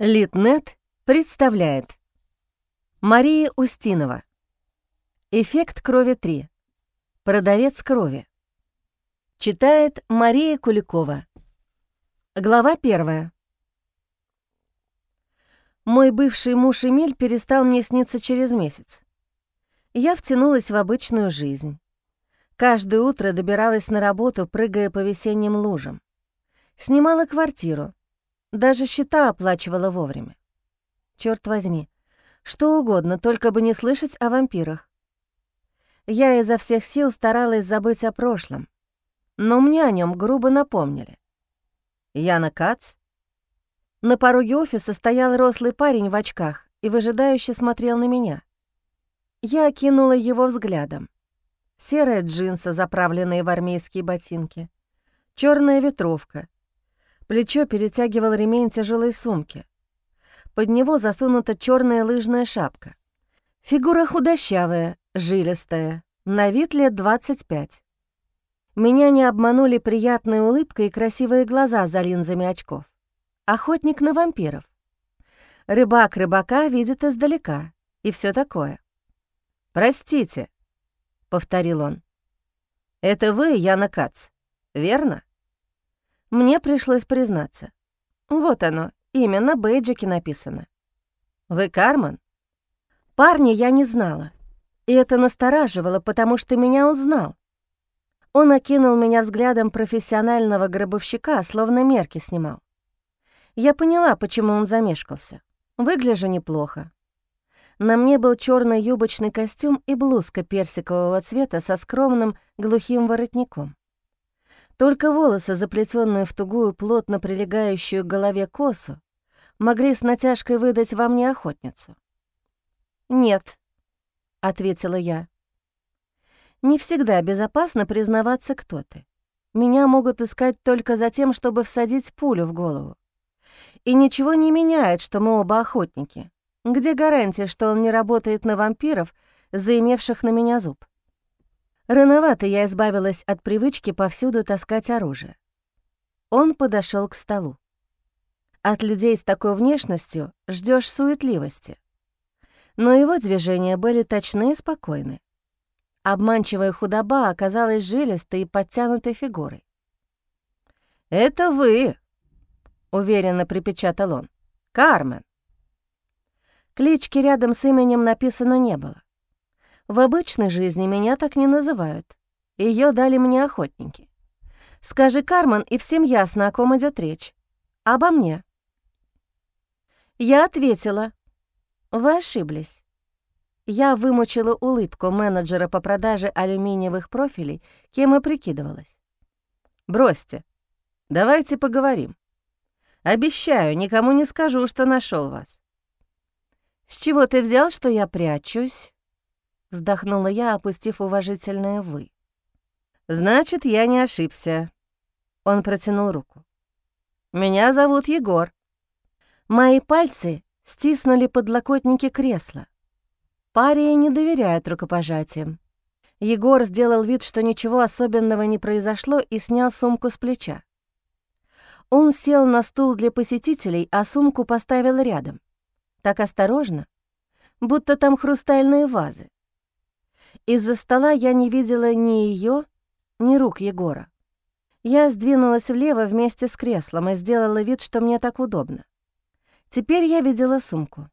Литнет представляет Мария Устинова Эффект крови 3 Продавец крови Читает Мария Куликова Глава 1 Мой бывший муж Эмиль перестал мне сниться через месяц. Я втянулась в обычную жизнь. Каждое утро добиралась на работу, прыгая по весенним лужам. Снимала квартиру. Даже счета оплачивала вовремя. Черт возьми, что угодно, только бы не слышать о вампирах. Я изо всех сил старалась забыть о прошлом, но мне о нем грубо напомнили. Яна Кац. На пороге офиса стоял рослый парень в очках и выжидающе смотрел на меня. Я окинула его взглядом серая джинса, заправленные в армейские ботинки, черная ветровка. Плечо перетягивал ремень тяжелой сумки. Под него засунута черная лыжная шапка. Фигура худощавая, жилистая, на вид лет 25. Меня не обманули приятная улыбка и красивые глаза за линзами очков. Охотник на вампиров. Рыбак рыбака видит издалека и все такое. «Простите», — повторил он. «Это вы, Яна Кац, верно?» Мне пришлось признаться. Вот оно, имя на бейджике написано. «Вы Карман?» Парня я не знала, и это настораживало, потому что меня узнал. Он окинул меня взглядом профессионального гробовщика, словно мерки снимал. Я поняла, почему он замешкался. Выгляжу неплохо. На мне был черный юбочный костюм и блузка персикового цвета со скромным глухим воротником. Только волосы, заплетенные в тугую, плотно прилегающую к голове косу, могли с натяжкой выдать во мне охотницу. «Нет», — ответила я. «Не всегда безопасно признаваться, кто ты. Меня могут искать только за тем, чтобы всадить пулю в голову. И ничего не меняет, что мы оба охотники. Где гарантия, что он не работает на вампиров, заимевших на меня зуб? Рановато я избавилась от привычки повсюду таскать оружие. Он подошел к столу. От людей с такой внешностью ждешь суетливости. Но его движения были точны и спокойны. Обманчивая худоба оказалась жилистой и подтянутой фигурой. «Это вы», — уверенно припечатал он. «Кармен». Клички рядом с именем написано не было. В обычной жизни меня так не называют. Ее дали мне охотники. Скажи, Карман, и всем ясно, о ком идет речь. Обо мне. Я ответила. Вы ошиблись. Я вымучила улыбку менеджера по продаже алюминиевых профилей, кем и прикидывалась. «Бросьте. Давайте поговорим. Обещаю, никому не скажу, что нашел вас. «С чего ты взял, что я прячусь?» Вздохнула я, опустив уважительное «вы». «Значит, я не ошибся». Он протянул руку. «Меня зовут Егор». Мои пальцы стиснули подлокотники кресла. Паре не доверяют рукопожатиям. Егор сделал вид, что ничего особенного не произошло, и снял сумку с плеча. Он сел на стул для посетителей, а сумку поставил рядом так осторожно, будто там хрустальные вазы. Из-за стола я не видела ни ее, ни рук Егора. Я сдвинулась влево вместе с креслом и сделала вид, что мне так удобно. Теперь я видела сумку.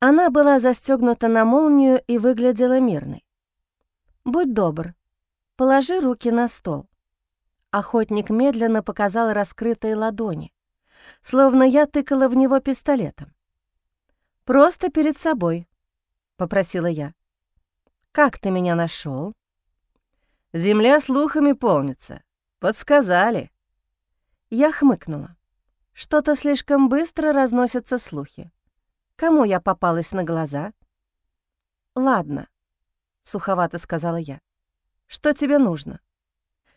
Она была застегнута на молнию и выглядела мирной. «Будь добр, положи руки на стол». Охотник медленно показал раскрытые ладони, словно я тыкала в него пистолетом. «Просто перед собой», — попросила я. «Как ты меня нашел? «Земля слухами полнится. Подсказали». Я хмыкнула. Что-то слишком быстро разносятся слухи. Кому я попалась на глаза? «Ладно», — суховато сказала я. «Что тебе нужно?»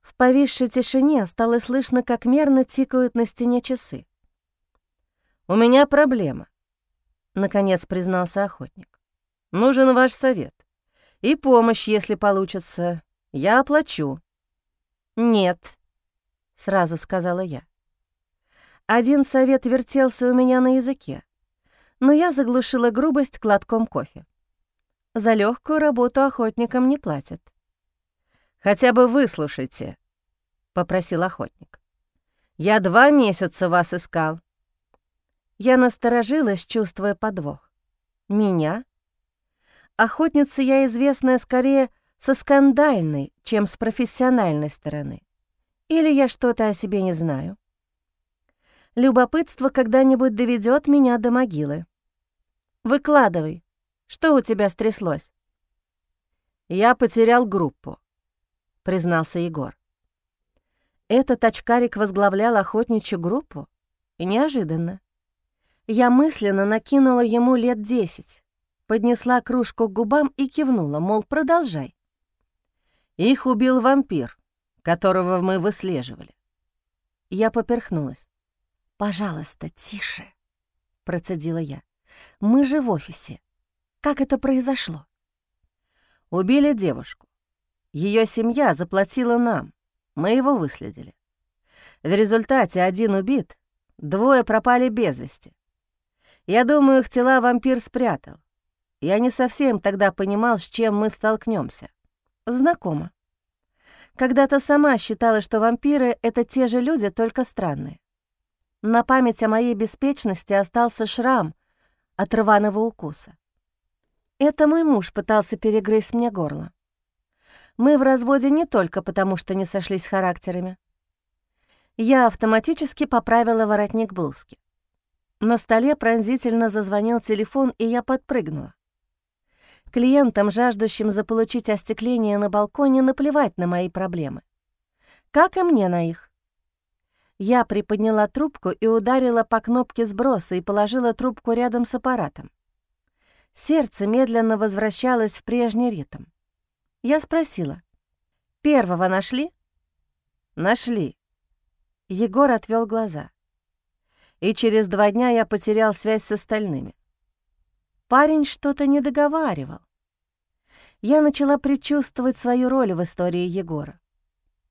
В повисшей тишине стало слышно, как мерно тикают на стене часы. «У меня проблема. Наконец признался охотник. «Нужен ваш совет. И помощь, если получится. Я оплачу». «Нет», — сразу сказала я. Один совет вертелся у меня на языке, но я заглушила грубость глотком кофе. За легкую работу охотникам не платят. «Хотя бы выслушайте», — попросил охотник. «Я два месяца вас искал». Я насторожилась, чувствуя подвох. «Меня?» Охотница я известная скорее со скандальной, чем с профессиональной стороны. Или я что-то о себе не знаю. Любопытство когда-нибудь доведет меня до могилы. Выкладывай, что у тебя стряслось? Я потерял группу, признался Егор. Этот очкарик возглавлял охотничью группу? Неожиданно. Я мысленно накинула ему лет десять, поднесла кружку к губам и кивнула, мол, продолжай. Их убил вампир, которого мы выслеживали. Я поперхнулась. «Пожалуйста, тише», — процедила я. «Мы же в офисе. Как это произошло?» Убили девушку. Ее семья заплатила нам. Мы его выследили. В результате один убит, двое пропали без вести. Я думаю, их тела вампир спрятал. Я не совсем тогда понимал, с чем мы столкнемся. Знакомо. Когда-то сама считала, что вампиры — это те же люди, только странные. На память о моей беспечности остался шрам от рваного укуса. Это мой муж пытался перегрызть мне горло. Мы в разводе не только потому, что не сошлись характерами. Я автоматически поправила воротник блузки. На столе пронзительно зазвонил телефон, и я подпрыгнула. Клиентам, жаждущим заполучить остекление на балконе, наплевать на мои проблемы. Как и мне на их. Я приподняла трубку и ударила по кнопке сброса и положила трубку рядом с аппаратом. Сердце медленно возвращалось в прежний ритм. Я спросила, «Первого нашли?» «Нашли». Егор отвел глаза. И через два дня я потерял связь с остальными. Парень что-то не договаривал. Я начала предчувствовать свою роль в истории Егора.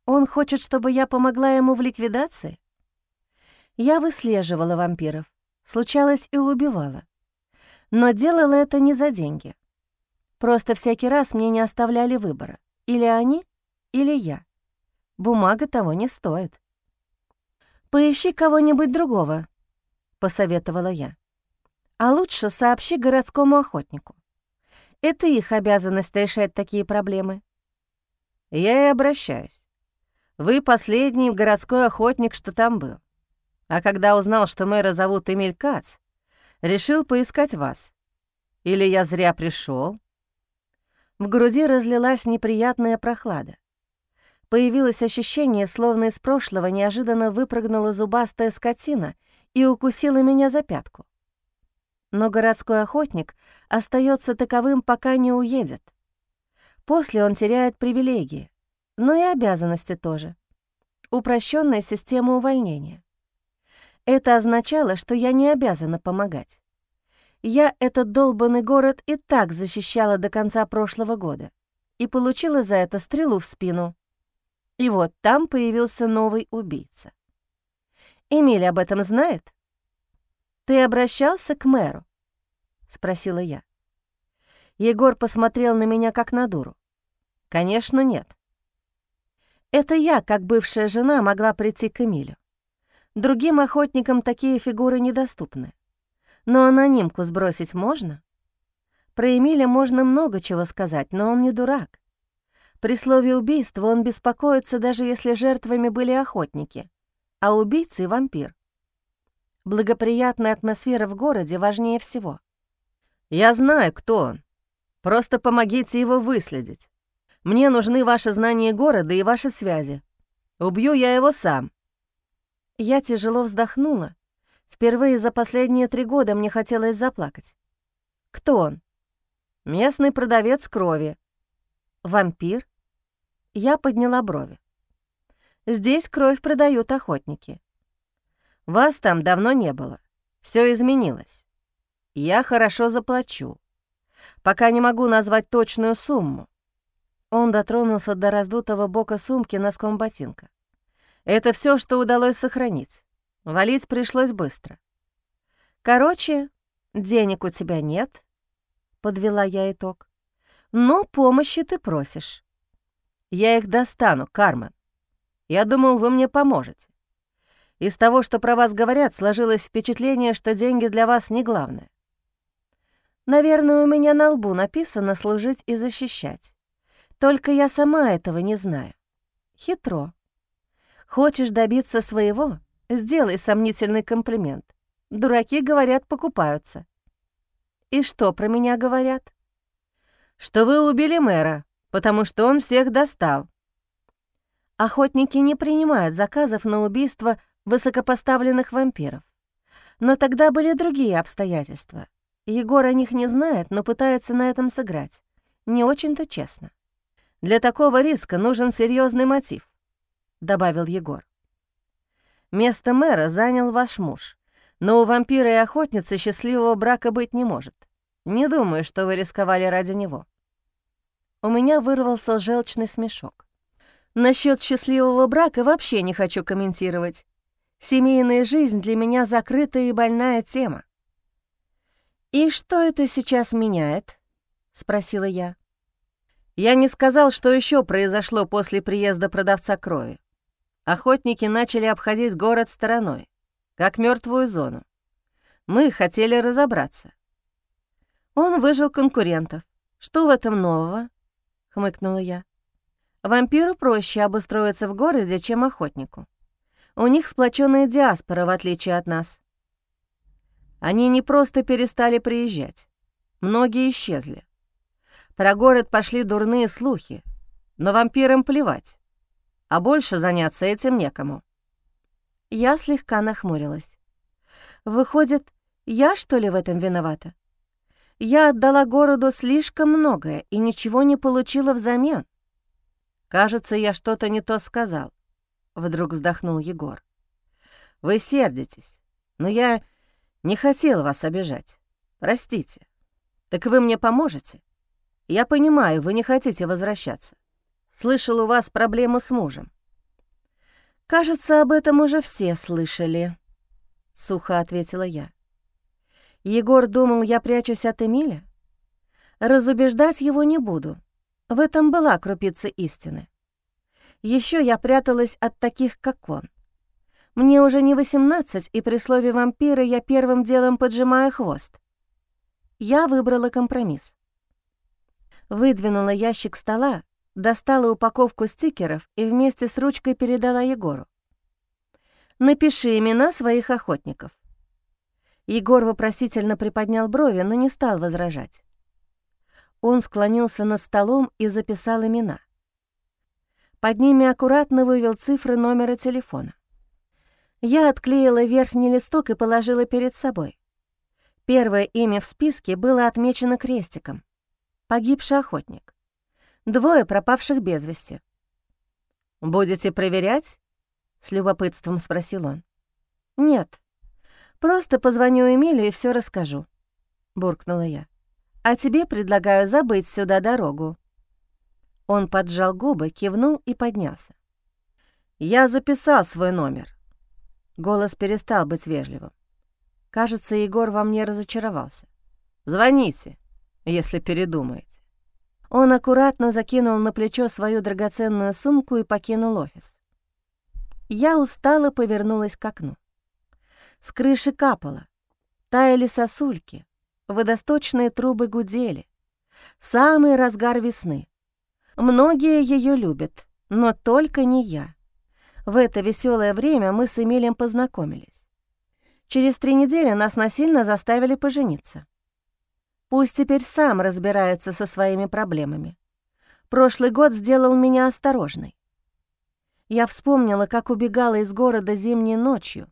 Он хочет, чтобы я помогла ему в ликвидации? Я выслеживала вампиров, случалось и убивала. Но делала это не за деньги. Просто всякий раз мне не оставляли выбора. Или они, или я. Бумага того не стоит. «Поищи кого-нибудь другого», — посоветовала я а лучше сообщи городскому охотнику. Это их обязанность решать такие проблемы. Я и обращаюсь. Вы последний городской охотник, что там был. А когда узнал, что мэра зовут Эмиль Кац, решил поискать вас. Или я зря пришел? В груди разлилась неприятная прохлада. Появилось ощущение, словно из прошлого неожиданно выпрыгнула зубастая скотина и укусила меня за пятку но городской охотник остается таковым, пока не уедет. После он теряет привилегии, но и обязанности тоже. Упрощенная система увольнения. Это означало, что я не обязана помогать. Я этот долбанный город и так защищала до конца прошлого года и получила за это стрелу в спину. И вот там появился новый убийца. Эмиль об этом знает? «Ты обращался к мэру?» — спросила я. Егор посмотрел на меня как на дуру. «Конечно, нет». Это я, как бывшая жена, могла прийти к Эмилю. Другим охотникам такие фигуры недоступны. Но анонимку сбросить можно? Про Эмиля можно много чего сказать, но он не дурак. При слове «убийство» он беспокоится, даже если жертвами были охотники, а убийцей — вампир. Благоприятная атмосфера в городе важнее всего. «Я знаю, кто он. Просто помогите его выследить. Мне нужны ваши знания города и ваши связи. Убью я его сам». Я тяжело вздохнула. Впервые за последние три года мне хотелось заплакать. «Кто он?» «Местный продавец крови». «Вампир?» Я подняла брови. «Здесь кровь продают охотники. Вас там давно не было. Все изменилось. Я хорошо заплачу. Пока не могу назвать точную сумму. Он дотронулся до раздутого бока сумки носком ботинка. Это все, что удалось сохранить. Валить пришлось быстро. Короче, денег у тебя нет, подвела я итог. Но помощи ты просишь. Я их достану, Кармен. Я думал, вы мне поможете. Из того, что про вас говорят, сложилось впечатление, что деньги для вас не главное. Наверное, у меня на лбу написано «служить и защищать». Только я сама этого не знаю. Хитро. Хочешь добиться своего — сделай сомнительный комплимент. Дураки, говорят, покупаются. И что про меня говорят? Что вы убили мэра, потому что он всех достал. Охотники не принимают заказов на убийство высокопоставленных вампиров. Но тогда были другие обстоятельства. Егор о них не знает, но пытается на этом сыграть. Не очень-то честно. Для такого риска нужен серьезный мотив, добавил Егор. Место мэра занял ваш муж, но у вампира и охотницы счастливого брака быть не может. Не думаю, что вы рисковали ради него. У меня вырвался желчный смешок. Насчет счастливого брака вообще не хочу комментировать. Семейная жизнь для меня закрытая и больная тема. «И что это сейчас меняет?» — спросила я. Я не сказал, что еще произошло после приезда продавца крови. Охотники начали обходить город стороной, как мертвую зону. Мы хотели разобраться. Он выжил конкурентов. Что в этом нового? хмыкнула я. Вампиру проще обустроиться в городе, чем охотнику. У них сплоченная диаспора, в отличие от нас. Они не просто перестали приезжать. Многие исчезли. Про город пошли дурные слухи, но вампирам плевать а больше заняться этим некому. Я слегка нахмурилась. Выходит, я, что ли, в этом виновата? Я отдала городу слишком многое и ничего не получила взамен. Кажется, я что-то не то сказал. Вдруг вздохнул Егор. Вы сердитесь, но я не хотел вас обижать. Простите. Так вы мне поможете? Я понимаю, вы не хотите возвращаться. Слышал, у вас проблему с мужем». «Кажется, об этом уже все слышали», — сухо ответила я. Егор думал, я прячусь от Эмиля? Разубеждать его не буду. В этом была крупица истины. Еще я пряталась от таких, как он. Мне уже не восемнадцать, и при слове «вампиры» я первым делом поджимаю хвост. Я выбрала компромисс. Выдвинула ящик стола, достала упаковку стикеров и вместе с ручкой передала Егору. «Напиши имена своих охотников». Егор вопросительно приподнял брови, но не стал возражать. Он склонился над столом и записал имена. Под ними аккуратно вывел цифры номера телефона. Я отклеила верхний листок и положила перед собой. Первое имя в списке было отмечено крестиком. Погибший охотник. Двое пропавших без вести. «Будете проверять?» — с любопытством спросил он. «Нет, просто позвоню Эмилию и все расскажу», — буркнула я. «А тебе предлагаю забыть сюда дорогу». Он поджал губы, кивнул и поднялся. «Я записал свой номер». Голос перестал быть вежливым. Кажется, Егор во мне разочаровался. «Звоните, если передумаете». Он аккуратно закинул на плечо свою драгоценную сумку и покинул офис. Я устало повернулась к окну. С крыши капало, таяли сосульки, водосточные трубы гудели. Самый разгар весны. Многие ее любят, но только не я. В это веселое время мы с Эмилием познакомились. Через три недели нас насильно заставили пожениться. Пусть теперь сам разбирается со своими проблемами. Прошлый год сделал меня осторожной. Я вспомнила, как убегала из города зимней ночью,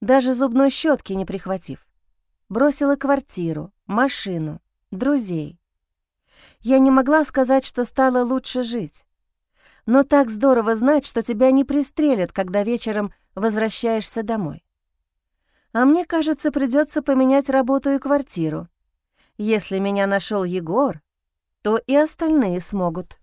даже зубной щетки не прихватив. Бросила квартиру, машину, друзей. Я не могла сказать, что стало лучше жить. Но так здорово знать, что тебя не пристрелят, когда вечером возвращаешься домой. А мне кажется, придется поменять работу и квартиру, если меня нашел Егор, то и остальные смогут.